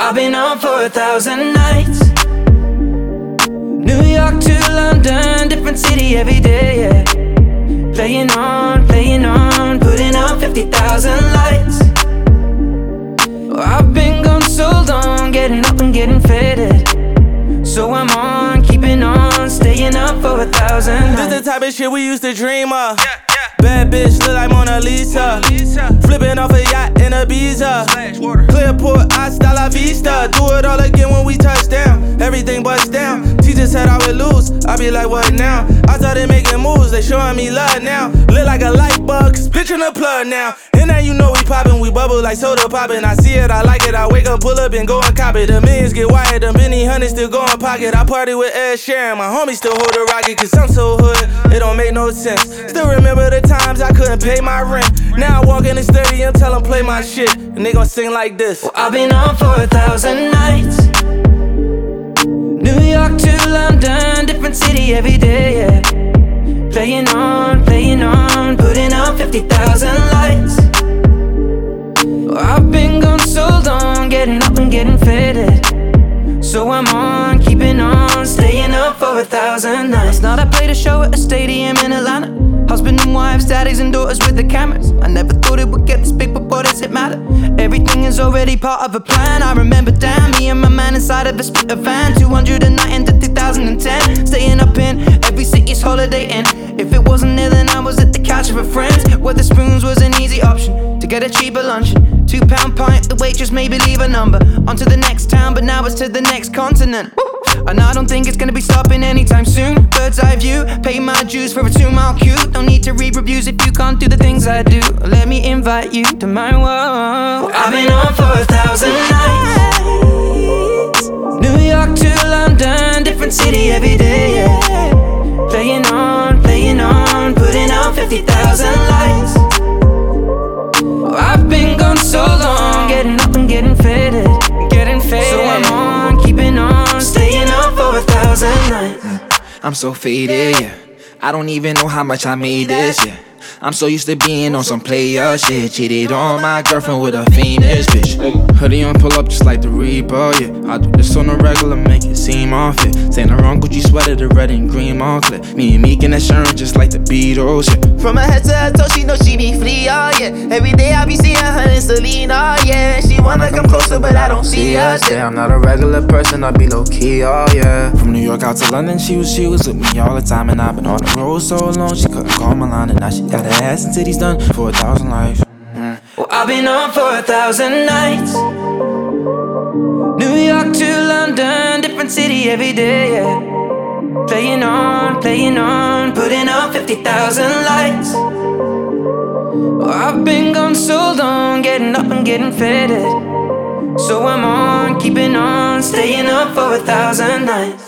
I've been on for a thousand nights. New York to London, different city every day, yeah. Playing on, playing on, putting out 50,000 lights. I've been gone so long, getting up and getting faded. So I'm on, keeping on, a thousand This the type of shit we used to dream of. Bad bitch look like Mona Lisa. Flipping off a yacht in a Ibiza. Clearport, hasta la vista. Do it all again when we touch down. Everything bust down. Teacher said I would lose. I be like, what now? I started making moves. They showing me love now. Look like a light in the plug now. And now you know we poppin'. We bubble like soda poppin'. I see it, I like it. I wake up, pull up, and go and cop it. The millions get wired. The many hundreds still go in pocket. I party with Ed Sheeran. My homies still hold the rocket. Cause I'm so hood. It don't make no sense. Still remember the times I couldn't pay my rent. Now I walk in the stadium, tell them play my shit. And they gon' sing like this. Well, I've been on for a thousand nights. New York to London, different city every day, yeah. Playing on, putting out 50,000 lights. I've been gone so long, getting up and getting faded. So I'm on, keeping on, staying up for a thousand nights. Now I played a show at a stadium in Atlanta. Husband and wives, daddies and daughters with the cameras. I never thought it would get this big, but boy, does it matter? Everything is already part of a plan. I remember damn me and my man inside of a Sprinter van. 209 into 2010. Staying up in every city's holiday inn. If it wasn't there, then I with friends. Spoons was an easy option to get a cheaper luncheon. Two pound pint, the waitress maybe leave a number. On to the next town, but now it's to the next continent. And I don't think it's gonna be stopping anytime soon. Bird's eye view, pay my dues for a two mile queue. Don't need to read reviews if you can't do the things I do. Let me invite you to my world. I've been on for a thousand nights. New York to London, different city every day, I'm so faded, yeah. I don't even know how much I made this, yeah. I'm so used to being on some player shit. Cheated on my girlfriend with a famous bitch. Hoodie on, pull up just like the Reaper, yeah. I do this on a regular, make it seem off it. Saint Laurent Gucci sweater, the red and green Moncler. Me and Meek and Ed Sheeran just like the Beatles, yeah. From her head to her toe, she know she be free, oh yeah. Every day I be seeing her in Selena, oh yeah. She wanna come closer, but I don't see her. Yeah, I'm not a regular person, I be low key, oh yeah. From New York out to London, she was she was with me all the time, and I've been on the road so long, she couldn't call my line, and now she got her ass and titties done for a thousand lives. Mm. Well, I've been on for a thousand nights. New York to London, different city every day, yeah. Playing on, playing on, putting out 50,000 lights. Well, I've been gone so long, getting up and getting faded. So I'm on, keeping on, staying up for a thousand nights.